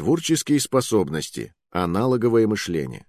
Творческие способности, аналоговое мышление.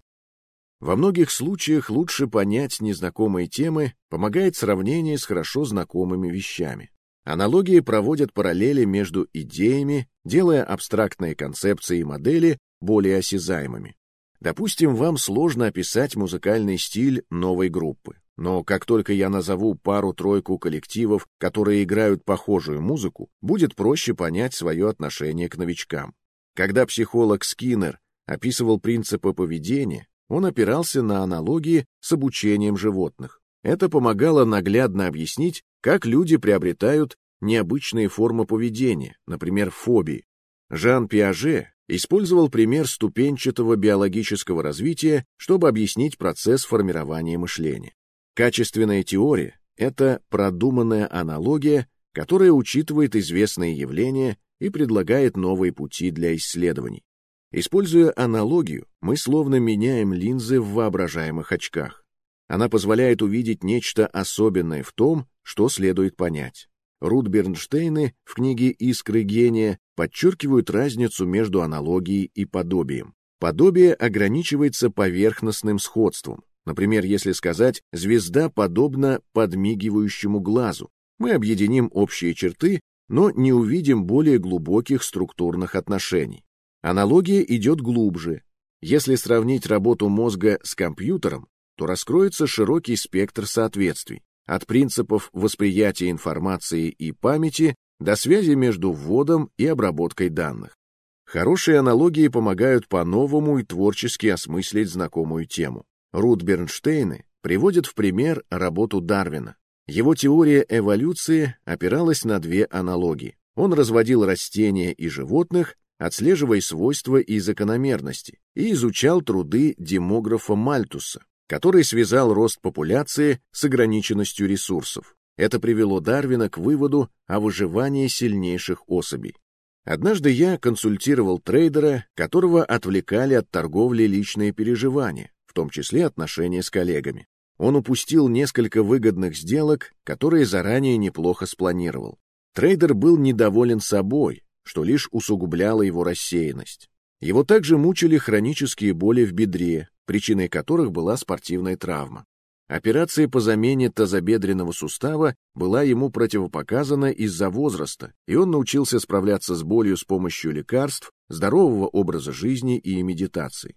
Во многих случаях лучше понять незнакомые темы помогает сравнение с хорошо знакомыми вещами. Аналогии проводят параллели между идеями, делая абстрактные концепции и модели более осязаемыми. Допустим, вам сложно описать музыкальный стиль новой группы. Но как только я назову пару-тройку коллективов, которые играют похожую музыку, будет проще понять свое отношение к новичкам. Когда психолог Скиннер описывал принципы поведения, он опирался на аналогии с обучением животных. Это помогало наглядно объяснить, как люди приобретают необычные формы поведения, например, фобии. Жан Пиаже использовал пример ступенчатого биологического развития, чтобы объяснить процесс формирования мышления. Качественная теория — это продуманная аналогия, которая учитывает известные явления и предлагает новые пути для исследований. Используя аналогию, мы словно меняем линзы в воображаемых очках. Она позволяет увидеть нечто особенное в том, что следует понять. Рут Бернштейны в книге «Искры гения» подчеркивают разницу между аналогией и подобием. Подобие ограничивается поверхностным сходством. Например, если сказать «звезда подобна подмигивающему глазу», мы объединим общие черты, но не увидим более глубоких структурных отношений. Аналогия идет глубже. Если сравнить работу мозга с компьютером, то раскроется широкий спектр соответствий, от принципов восприятия информации и памяти до связи между вводом и обработкой данных. Хорошие аналогии помогают по-новому и творчески осмыслить знакомую тему. Рут Бернштейны приводит в пример работу Дарвина. Его теория эволюции опиралась на две аналогии. Он разводил растения и животных отслеживая свойства и закономерности, и изучал труды демографа Мальтуса, который связал рост популяции с ограниченностью ресурсов. Это привело Дарвина к выводу о выживании сильнейших особей. Однажды я консультировал трейдера, которого отвлекали от торговли личные переживания, в том числе отношения с коллегами. Он упустил несколько выгодных сделок, которые заранее неплохо спланировал. Трейдер был недоволен собой, что лишь усугубляло его рассеянность. Его также мучили хронические боли в бедре, причиной которых была спортивная травма. Операция по замене тазобедренного сустава была ему противопоказана из-за возраста, и он научился справляться с болью с помощью лекарств, здорового образа жизни и медитации.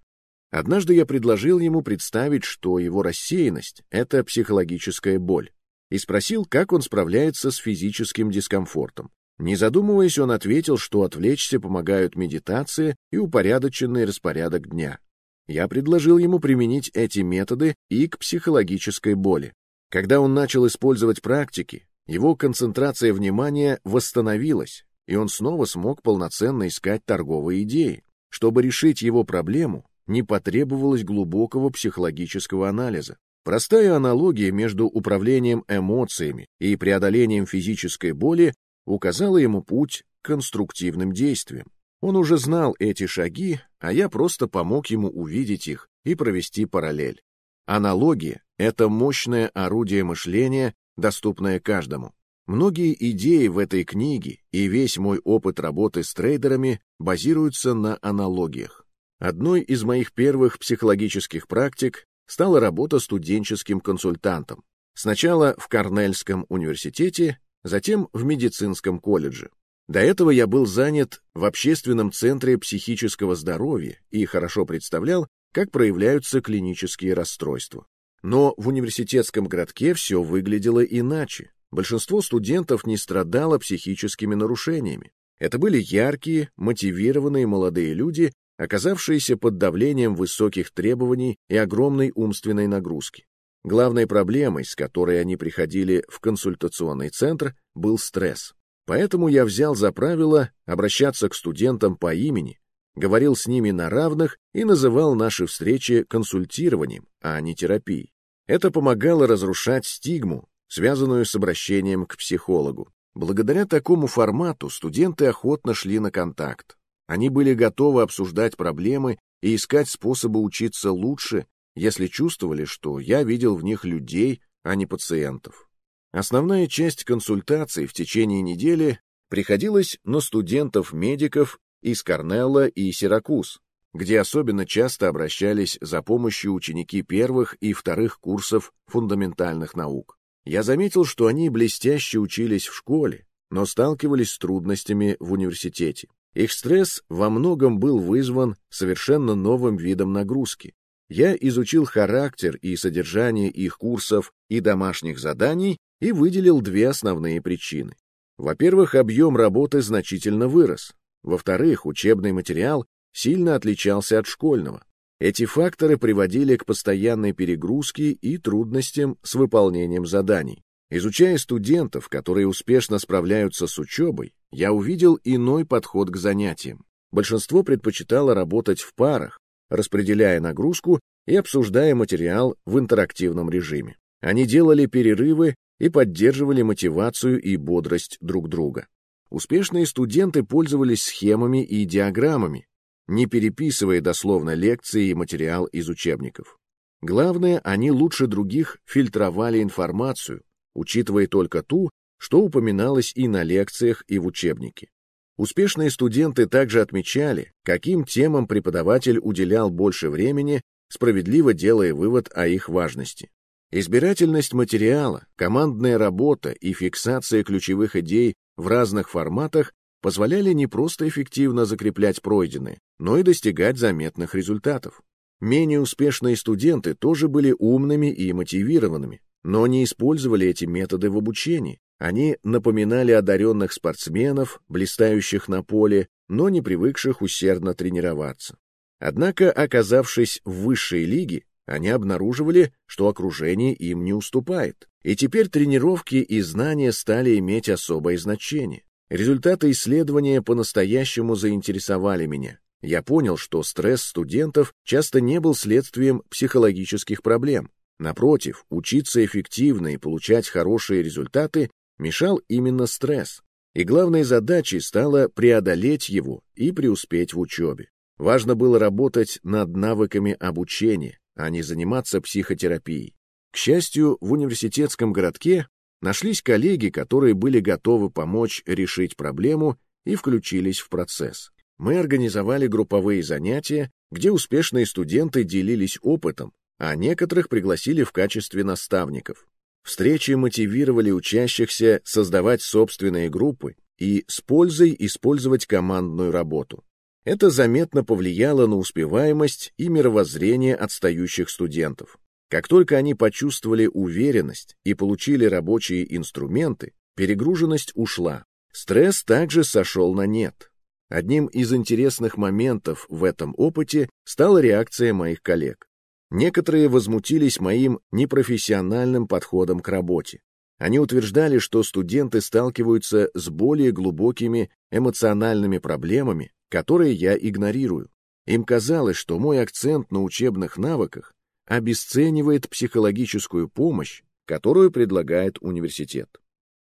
Однажды я предложил ему представить, что его рассеянность — это психологическая боль, и спросил, как он справляется с физическим дискомфортом. Не задумываясь, он ответил, что отвлечься помогают медитация и упорядоченный распорядок дня. Я предложил ему применить эти методы и к психологической боли. Когда он начал использовать практики, его концентрация внимания восстановилась, и он снова смог полноценно искать торговые идеи. Чтобы решить его проблему, не потребовалось глубокого психологического анализа. Простая аналогия между управлением эмоциями и преодолением физической боли указала ему путь к конструктивным действиям. Он уже знал эти шаги, а я просто помог ему увидеть их и провести параллель. Аналогия — это мощное орудие мышления, доступное каждому. Многие идеи в этой книге и весь мой опыт работы с трейдерами базируются на аналогиях. Одной из моих первых психологических практик стала работа студенческим консультантом. Сначала в Корнельском университете, затем в медицинском колледже. До этого я был занят в общественном центре психического здоровья и хорошо представлял, как проявляются клинические расстройства. Но в университетском городке все выглядело иначе. Большинство студентов не страдало психическими нарушениями. Это были яркие, мотивированные молодые люди, оказавшиеся под давлением высоких требований и огромной умственной нагрузки. Главной проблемой, с которой они приходили в консультационный центр, был стресс. Поэтому я взял за правило обращаться к студентам по имени, говорил с ними на равных и называл наши встречи консультированием, а не терапией. Это помогало разрушать стигму, связанную с обращением к психологу. Благодаря такому формату студенты охотно шли на контакт. Они были готовы обсуждать проблемы и искать способы учиться лучше если чувствовали, что я видел в них людей, а не пациентов. Основная часть консультаций в течение недели приходилась на студентов-медиков из Корнелла и Сиракуз, где особенно часто обращались за помощью ученики первых и вторых курсов фундаментальных наук. Я заметил, что они блестяще учились в школе, но сталкивались с трудностями в университете. Их стресс во многом был вызван совершенно новым видом нагрузки. Я изучил характер и содержание их курсов и домашних заданий и выделил две основные причины. Во-первых, объем работы значительно вырос. Во-вторых, учебный материал сильно отличался от школьного. Эти факторы приводили к постоянной перегрузке и трудностям с выполнением заданий. Изучая студентов, которые успешно справляются с учебой, я увидел иной подход к занятиям. Большинство предпочитало работать в парах, распределяя нагрузку и обсуждая материал в интерактивном режиме. Они делали перерывы и поддерживали мотивацию и бодрость друг друга. Успешные студенты пользовались схемами и диаграммами, не переписывая дословно лекции и материал из учебников. Главное, они лучше других фильтровали информацию, учитывая только ту, что упоминалось и на лекциях, и в учебнике. Успешные студенты также отмечали, каким темам преподаватель уделял больше времени, справедливо делая вывод о их важности. Избирательность материала, командная работа и фиксация ключевых идей в разных форматах позволяли не просто эффективно закреплять пройденное, но и достигать заметных результатов. Менее успешные студенты тоже были умными и мотивированными, но не использовали эти методы в обучении. Они напоминали одаренных спортсменов, блистающих на поле, но не привыкших усердно тренироваться. Однако, оказавшись в высшей лиге, они обнаруживали, что окружение им не уступает, и теперь тренировки и знания стали иметь особое значение. Результаты исследования по-настоящему заинтересовали меня. Я понял, что стресс студентов часто не был следствием психологических проблем. Напротив, учиться эффективно и получать хорошие результаты мешал именно стресс. И главной задачей стало преодолеть его и преуспеть в учебе. Важно было работать над навыками обучения, а не заниматься психотерапией. К счастью, в университетском городке нашлись коллеги, которые были готовы помочь решить проблему и включились в процесс. Мы организовали групповые занятия, где успешные студенты делились опытом, а некоторых пригласили в качестве наставников. Встречи мотивировали учащихся создавать собственные группы и с пользой использовать командную работу. Это заметно повлияло на успеваемость и мировоззрение отстающих студентов. Как только они почувствовали уверенность и получили рабочие инструменты, перегруженность ушла. Стресс также сошел на нет. Одним из интересных моментов в этом опыте стала реакция моих коллег. Некоторые возмутились моим непрофессиональным подходом к работе. Они утверждали, что студенты сталкиваются с более глубокими эмоциональными проблемами, которые я игнорирую. Им казалось, что мой акцент на учебных навыках обесценивает психологическую помощь, которую предлагает университет.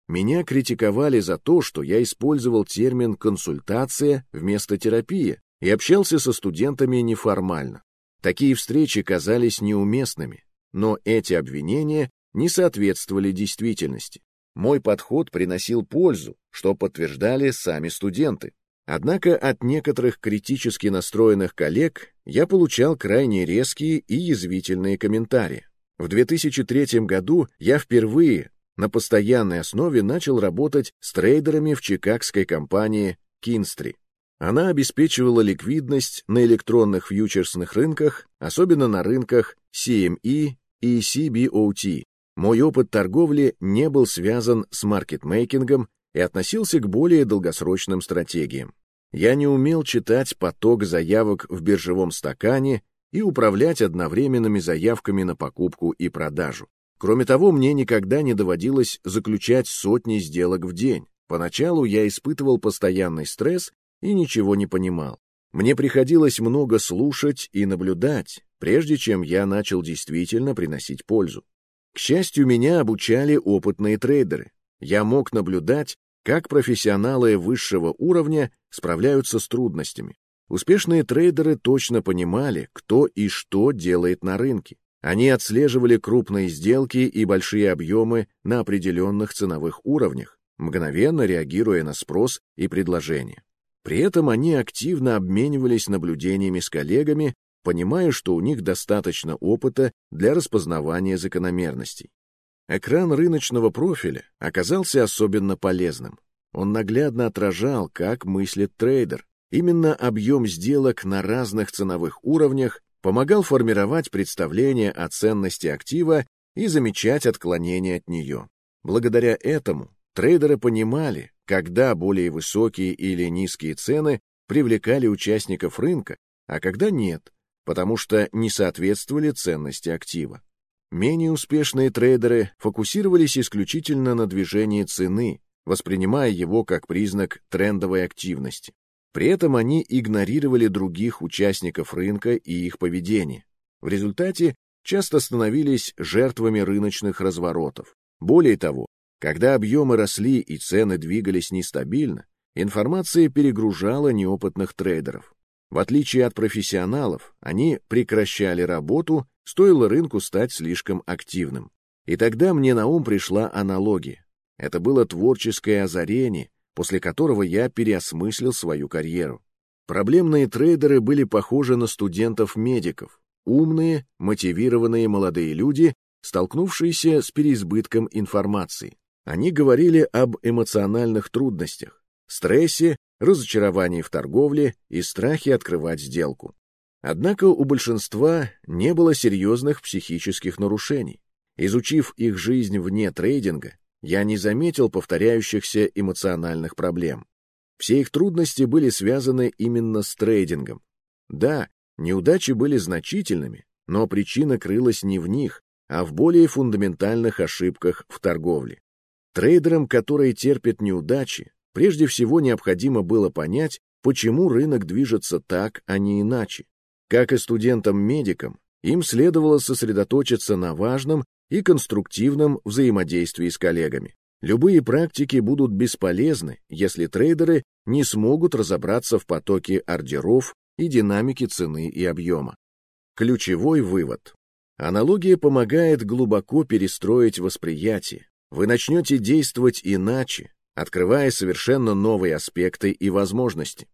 Меня критиковали за то, что я использовал термин «консультация» вместо терапии и общался со студентами неформально. Такие встречи казались неуместными, но эти обвинения не соответствовали действительности. Мой подход приносил пользу, что подтверждали сами студенты. Однако от некоторых критически настроенных коллег я получал крайне резкие и язвительные комментарии. В 2003 году я впервые на постоянной основе начал работать с трейдерами в чикагской компании Кинстри. Она обеспечивала ликвидность на электронных фьючерсных рынках, особенно на рынках CME и CBOT. Мой опыт торговли не был связан с маркетмейкингом и относился к более долгосрочным стратегиям. Я не умел читать поток заявок в биржевом стакане и управлять одновременными заявками на покупку и продажу. Кроме того, мне никогда не доводилось заключать сотни сделок в день. Поначалу я испытывал постоянный стресс и ничего не понимал. Мне приходилось много слушать и наблюдать, прежде чем я начал действительно приносить пользу. К счастью, меня обучали опытные трейдеры. Я мог наблюдать, как профессионалы высшего уровня справляются с трудностями. Успешные трейдеры точно понимали, кто и что делает на рынке. Они отслеживали крупные сделки и большие объемы на определенных ценовых уровнях, мгновенно реагируя на спрос и предложение. При этом они активно обменивались наблюдениями с коллегами, понимая, что у них достаточно опыта для распознавания закономерностей. Экран рыночного профиля оказался особенно полезным. Он наглядно отражал, как мыслит трейдер. Именно объем сделок на разных ценовых уровнях помогал формировать представление о ценности актива и замечать отклонения от нее. Благодаря этому трейдеры понимали, когда более высокие или низкие цены привлекали участников рынка, а когда нет, потому что не соответствовали ценности актива. Менее успешные трейдеры фокусировались исключительно на движении цены, воспринимая его как признак трендовой активности. При этом они игнорировали других участников рынка и их поведение. В результате часто становились жертвами рыночных разворотов. Более того, когда объемы росли и цены двигались нестабильно, информация перегружала неопытных трейдеров. В отличие от профессионалов, они прекращали работу, стоило рынку стать слишком активным. И тогда мне на ум пришла аналогия. Это было творческое озарение, после которого я переосмыслил свою карьеру. Проблемные трейдеры были похожи на студентов-медиков, умные, мотивированные молодые люди, столкнувшиеся с переизбытком информации. Они говорили об эмоциональных трудностях, стрессе, разочаровании в торговле и страхе открывать сделку. Однако у большинства не было серьезных психических нарушений. Изучив их жизнь вне трейдинга, я не заметил повторяющихся эмоциональных проблем. Все их трудности были связаны именно с трейдингом. Да, неудачи были значительными, но причина крылась не в них, а в более фундаментальных ошибках в торговле. Трейдерам, которые терпят неудачи, прежде всего необходимо было понять, почему рынок движется так, а не иначе. Как и студентам-медикам, им следовало сосредоточиться на важном и конструктивном взаимодействии с коллегами. Любые практики будут бесполезны, если трейдеры не смогут разобраться в потоке ордеров и динамике цены и объема. Ключевой вывод. Аналогия помогает глубоко перестроить восприятие, вы начнете действовать иначе, открывая совершенно новые аспекты и возможности.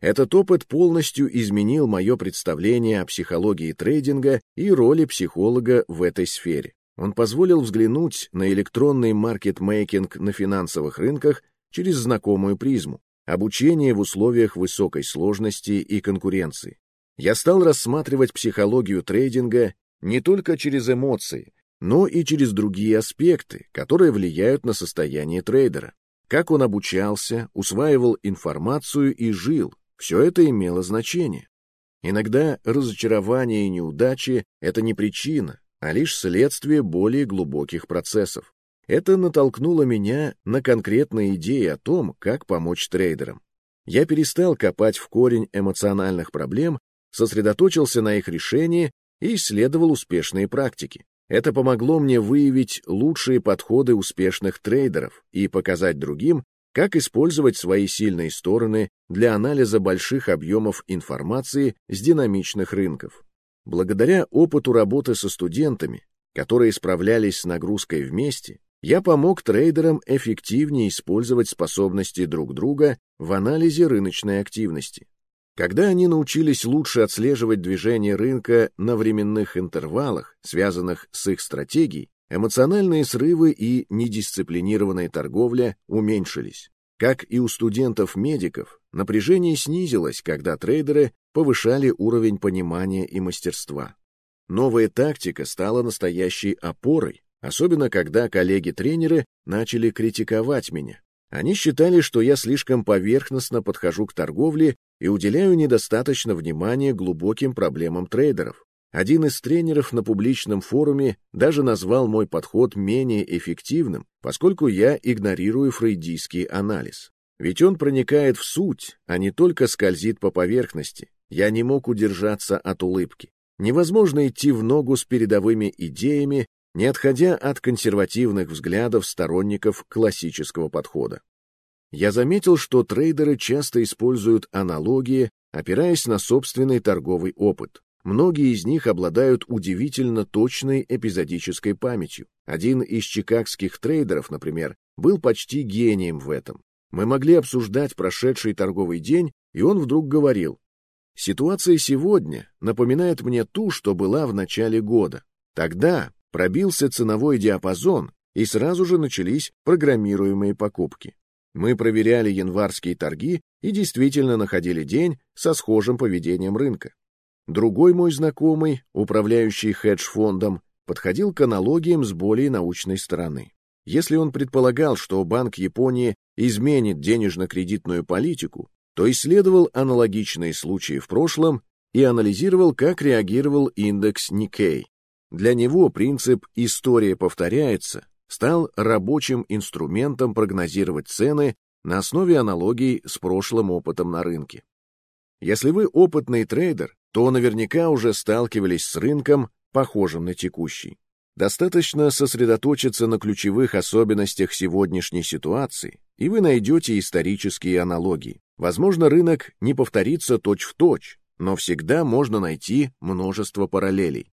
Этот опыт полностью изменил мое представление о психологии трейдинга и роли психолога в этой сфере. Он позволил взглянуть на электронный маркетмейкинг на финансовых рынках через знакомую призму, обучение в условиях высокой сложности и конкуренции. Я стал рассматривать психологию трейдинга не только через эмоции, но и через другие аспекты, которые влияют на состояние трейдера. Как он обучался, усваивал информацию и жил, все это имело значение. Иногда разочарование и неудачи — это не причина, а лишь следствие более глубоких процессов. Это натолкнуло меня на конкретные идеи о том, как помочь трейдерам. Я перестал копать в корень эмоциональных проблем, сосредоточился на их решении и исследовал успешные практики. Это помогло мне выявить лучшие подходы успешных трейдеров и показать другим, как использовать свои сильные стороны для анализа больших объемов информации с динамичных рынков. Благодаря опыту работы со студентами, которые справлялись с нагрузкой вместе, я помог трейдерам эффективнее использовать способности друг друга в анализе рыночной активности. Когда они научились лучше отслеживать движение рынка на временных интервалах, связанных с их стратегией, эмоциональные срывы и недисциплинированная торговля уменьшились. Как и у студентов-медиков, напряжение снизилось, когда трейдеры повышали уровень понимания и мастерства. Новая тактика стала настоящей опорой, особенно когда коллеги-тренеры начали критиковать меня. Они считали, что я слишком поверхностно подхожу к торговле и уделяю недостаточно внимания глубоким проблемам трейдеров. Один из тренеров на публичном форуме даже назвал мой подход менее эффективным, поскольку я игнорирую фрейдийский анализ. Ведь он проникает в суть, а не только скользит по поверхности. Я не мог удержаться от улыбки. Невозможно идти в ногу с передовыми идеями, не отходя от консервативных взглядов сторонников классического подхода. Я заметил, что трейдеры часто используют аналогии, опираясь на собственный торговый опыт. Многие из них обладают удивительно точной эпизодической памятью. Один из чикагских трейдеров, например, был почти гением в этом. Мы могли обсуждать прошедший торговый день, и он вдруг говорил, «Ситуация сегодня напоминает мне ту, что была в начале года. Тогда пробился ценовой диапазон, и сразу же начались программируемые покупки. Мы проверяли январские торги и действительно находили день со схожим поведением рынка. Другой мой знакомый, управляющий хедж-фондом, подходил к аналогиям с более научной стороны. Если он предполагал, что Банк Японии изменит денежно-кредитную политику, то исследовал аналогичные случаи в прошлом и анализировал, как реагировал индекс Nikkei. Для него принцип «история повторяется» стал рабочим инструментом прогнозировать цены на основе аналогий с прошлым опытом на рынке. Если вы опытный трейдер, то наверняка уже сталкивались с рынком, похожим на текущий. Достаточно сосредоточиться на ключевых особенностях сегодняшней ситуации, и вы найдете исторические аналогии. Возможно, рынок не повторится точь-в-точь, точь, но всегда можно найти множество параллелей.